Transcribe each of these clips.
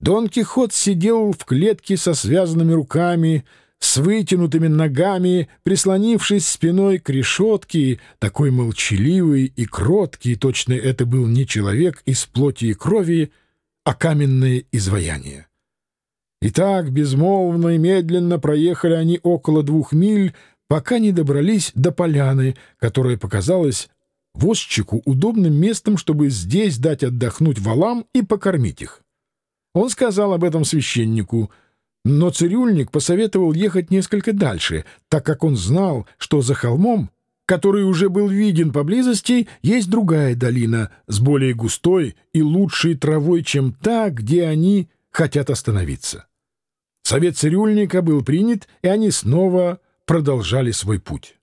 Дон Кихот сидел в клетке со связанными руками, с вытянутыми ногами, прислонившись спиной к решетке, такой молчаливый и кроткий, точно это был не человек из плоти и крови, а каменное изваяние. И так безмолвно и медленно проехали они около двух миль, пока не добрались до поляны, которая показалась возчику удобным местом, чтобы здесь дать отдохнуть валам и покормить их. Он сказал об этом священнику — но цирюльник посоветовал ехать несколько дальше, так как он знал, что за холмом, который уже был виден поблизости, есть другая долина с более густой и лучшей травой, чем та, где они хотят остановиться. Совет цирюльника был принят, и они снова продолжали свой путь.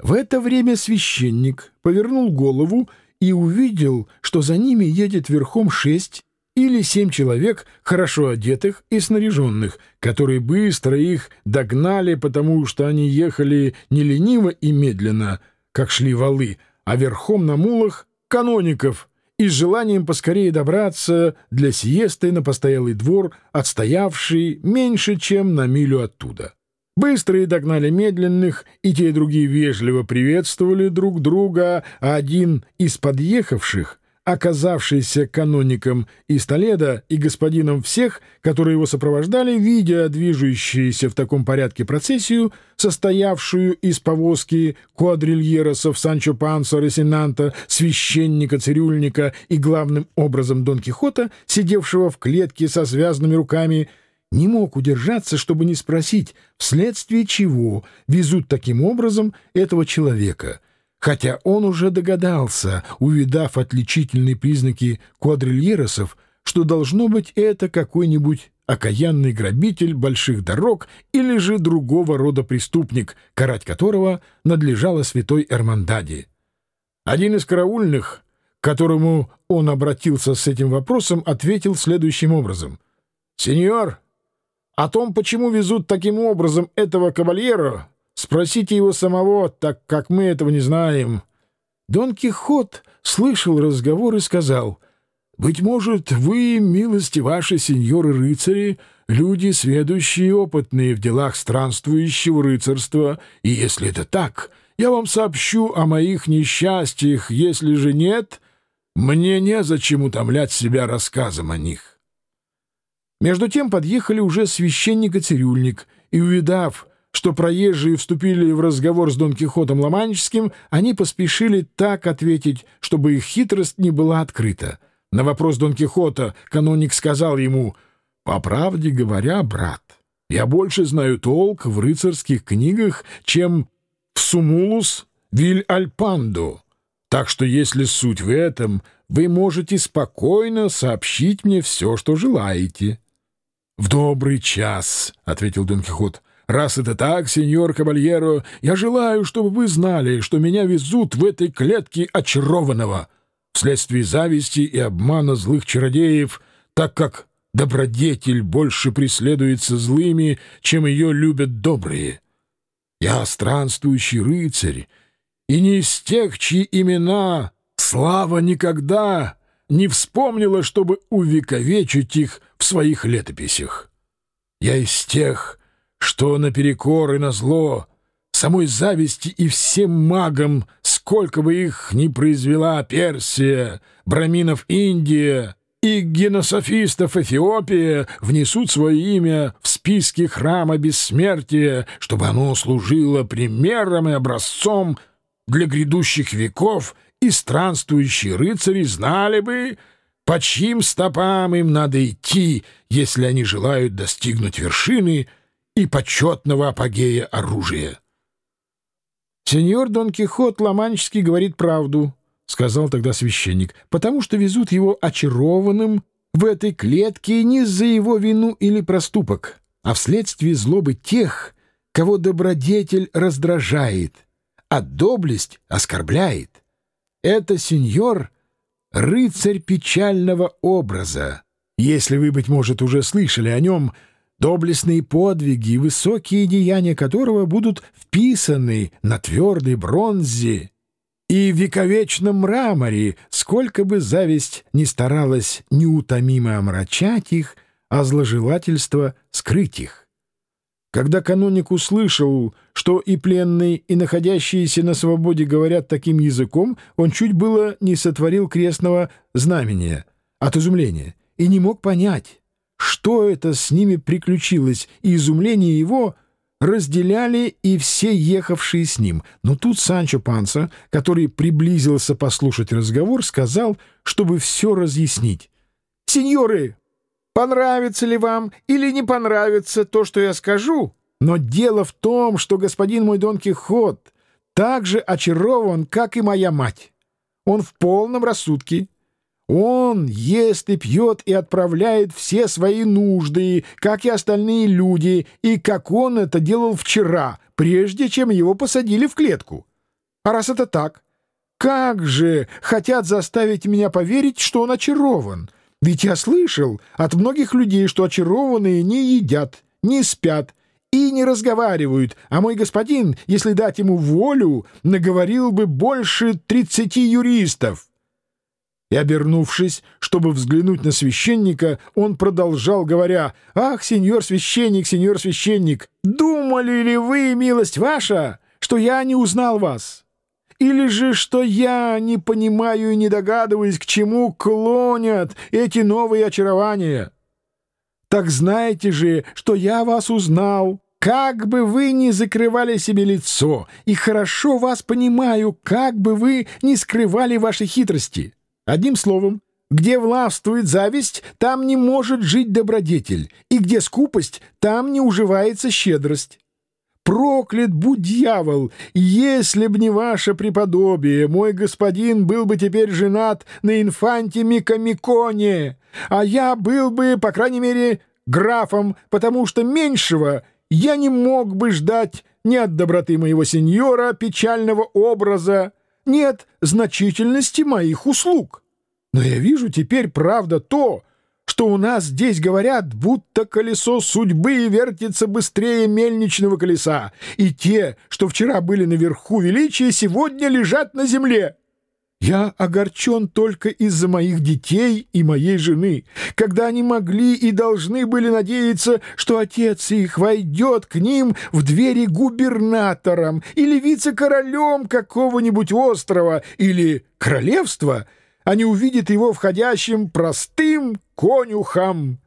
В это время священник повернул голову и увидел, что за ними едет верхом шесть или семь человек, хорошо одетых и снаряженных, которые быстро их догнали, потому что они ехали не лениво и медленно, как шли валы, а верхом на мулах каноников и с желанием поскорее добраться для сиесты на постоялый двор, отстоявший меньше, чем на милю оттуда. Быстрые догнали медленных, и те и другие вежливо приветствовали друг друга, а один из подъехавших — оказавшийся каноником из Толеда и господином всех, которые его сопровождали, видя движущуюся в таком порядке процессию, состоявшую из повозки квадрильеросов Санчо Пансо Ресинанта, священника, цирюльника и главным образом Дон Кихота, сидевшего в клетке со связанными руками, не мог удержаться, чтобы не спросить, вследствие чего везут таким образом этого человека — хотя он уже догадался, увидав отличительные признаки квадрильеросов, что должно быть это какой-нибудь окаянный грабитель больших дорог или же другого рода преступник, карать которого надлежало святой Эрмандаде. Один из караульных, к которому он обратился с этим вопросом, ответил следующим образом. «Сеньор, о том, почему везут таким образом этого кавальера, Спросите его самого, так как мы этого не знаем. Дон Кихот слышал разговор и сказал, «Быть может, вы, милости ваши, сеньоры-рыцари, люди, сведущие и опытные в делах странствующего рыцарства, и если это так, я вам сообщу о моих несчастьях, если же нет, мне незачем утомлять себя рассказом о них». Между тем подъехали уже священник и цирюльник, и, увидав, что проезжие вступили в разговор с Дон Кихотом Ломанческим, они поспешили так ответить, чтобы их хитрость не была открыта. На вопрос Дон Кихота каноник сказал ему, «По правде говоря, брат, я больше знаю толк в рыцарских книгах, чем в Сумулус Виль-Альпандо, так что если суть в этом, вы можете спокойно сообщить мне все, что желаете». «В добрый час», — ответил Дон Кихот, — Раз это так, сеньор Кабальеро, я желаю, чтобы вы знали, что меня везут в этой клетке очарованного вследствие зависти и обмана злых чародеев, так как добродетель больше преследуется злыми, чем ее любят добрые. Я странствующий рыцарь, и не из тех, чьи имена слава никогда не вспомнила, чтобы увековечить их в своих летописях. Я из тех, что наперекор и назло самой зависти и всем магам, сколько бы их ни произвела Персия, браминов Индия и генософистов Эфиопия, внесут свое имя в списки храма бессмертия, чтобы оно служило примером и образцом для грядущих веков, и странствующие рыцари знали бы, по чьим стопам им надо идти, если они желают достигнуть вершины — и почетного апогея оружия. «Сеньор Дон Кихот Ломанческий говорит правду», — сказал тогда священник, «потому что везут его очарованным в этой клетке не из-за его вину или проступок, а вследствие злобы тех, кого добродетель раздражает, а доблесть оскорбляет. Это, сеньор, рыцарь печального образа. Если вы, быть может, уже слышали о нем — доблестные подвиги и высокие деяния которого будут вписаны на твердой бронзе И вековечном мраморе, сколько бы зависть ни старалась неутомимо омрачать их, а зложелательство скрыть их. Когда каноник услышал, что и пленные, и находящиеся на свободе говорят таким языком, он чуть было не сотворил крестного знамения от изумления и не мог понять, что это с ними приключилось, и изумление его разделяли и все ехавшие с ним. Но тут Санчо Панса, который приблизился послушать разговор, сказал, чтобы все разъяснить. «Сеньоры, понравится ли вам или не понравится то, что я скажу, но дело в том, что господин мой Дон Кихот так же очарован, как и моя мать. Он в полном рассудке. Он ест и пьет и отправляет все свои нужды, как и остальные люди, и как он это делал вчера, прежде чем его посадили в клетку. А раз это так, как же хотят заставить меня поверить, что он очарован?» Ведь я слышал от многих людей, что очарованные не едят, не спят и не разговаривают, а мой господин, если дать ему волю, наговорил бы больше тридцати юристов. И, обернувшись, чтобы взглянуть на священника, он продолжал, говоря, «Ах, сеньор священник, сеньор священник, думали ли вы, милость ваша, что я не узнал вас?» Или же, что я не понимаю и не догадываюсь, к чему клонят эти новые очарования? Так знаете же, что я вас узнал, как бы вы ни закрывали себе лицо, и хорошо вас понимаю, как бы вы ни скрывали ваши хитрости. Одним словом, где властвует зависть, там не может жить добродетель, и где скупость, там не уживается щедрость. Проклят будь дьявол! Если б не ваше преподобие, мой господин был бы теперь женат на инфанте Микамиконе, а я был бы, по крайней мере, графом, потому что меньшего я не мог бы ждать ни от доброты моего сеньора печального образа, нет значительности моих услуг. Но я вижу теперь, правда, то, что у нас здесь говорят, будто колесо судьбы вертится быстрее мельничного колеса, и те, что вчера были наверху величия, сегодня лежат на земле. Я огорчен только из-за моих детей и моей жены, когда они могли и должны были надеяться, что отец их войдет к ним в двери губернатором или вице-королем какого-нибудь острова или королевства — они увидят его входящим простым конюхом.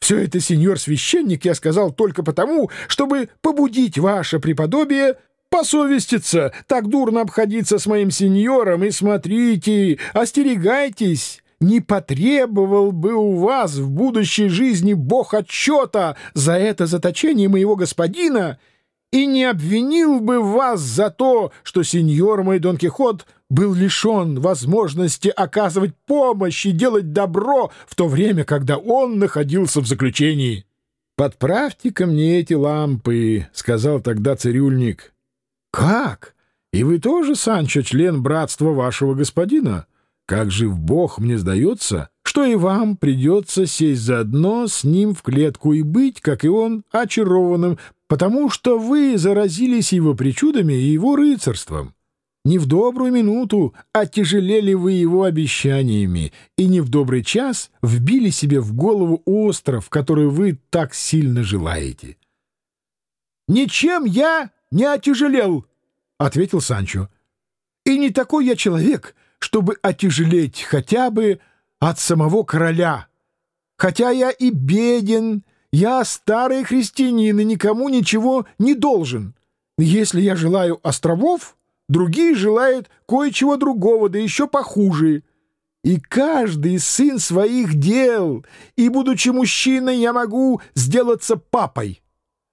Все это, сеньор священник, я сказал только потому, чтобы побудить ваше преподобие посовеститься, так дурно обходиться с моим сеньором, и смотрите, остерегайтесь». Не потребовал бы у вас в будущей жизни Бог отчета за это заточение моего господина и не обвинил бы вас за то, что сеньор мой Дон Кихот был лишен возможности оказывать помощь и делать добро в то время, когда он находился в заключении. «Подправьте ко мне эти лампы», — сказал тогда цирюльник. «Как? И вы тоже, Санчо, член братства вашего господина? Как жив Бог, мне сдается, что и вам придется сесть заодно с ним в клетку и быть, как и он, очарованным, потому что вы заразились его причудами и его рыцарством. Не в добрую минуту оттяжелели вы его обещаниями, и не в добрый час вбили себе в голову остров, который вы так сильно желаете. — Ничем я не отяжелел, — ответил Санчо. — И не такой я человек, чтобы отяжелеть хотя бы от самого короля. Хотя я и беден, я старый христианин и никому ничего не должен. Если я желаю островов, другие желают кое-чего другого, да еще похуже. И каждый сын своих дел, и, будучи мужчиной, я могу сделаться папой,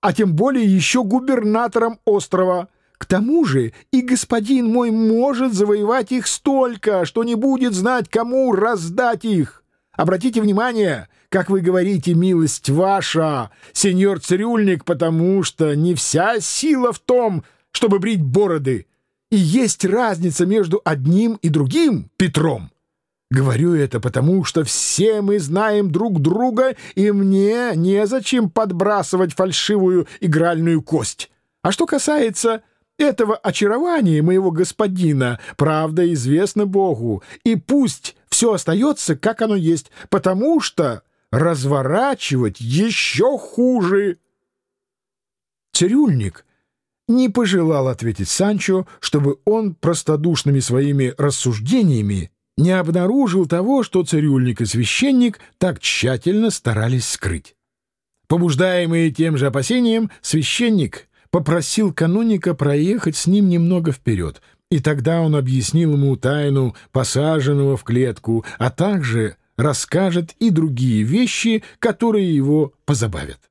а тем более еще губернатором острова. К тому же и господин мой может завоевать их столько, что не будет знать, кому раздать их. Обратите внимание, как вы говорите, милость ваша, сеньор цирюльник, потому что не вся сила в том, чтобы брить бороды, и есть разница между одним и другим Петром. Говорю это потому, что все мы знаем друг друга, и мне незачем подбрасывать фальшивую игральную кость. А что касается Этого очарования моего господина, правда, известно Богу, и пусть все остается, как оно есть, потому что разворачивать еще хуже. Цирюльник не пожелал ответить Санчо, чтобы он простодушными своими рассуждениями не обнаружил того, что цирюльник и священник так тщательно старались скрыть. Побуждаемый тем же опасением, священник попросил каноника проехать с ним немного вперед, и тогда он объяснил ему тайну посаженного в клетку, а также расскажет и другие вещи, которые его позабавят.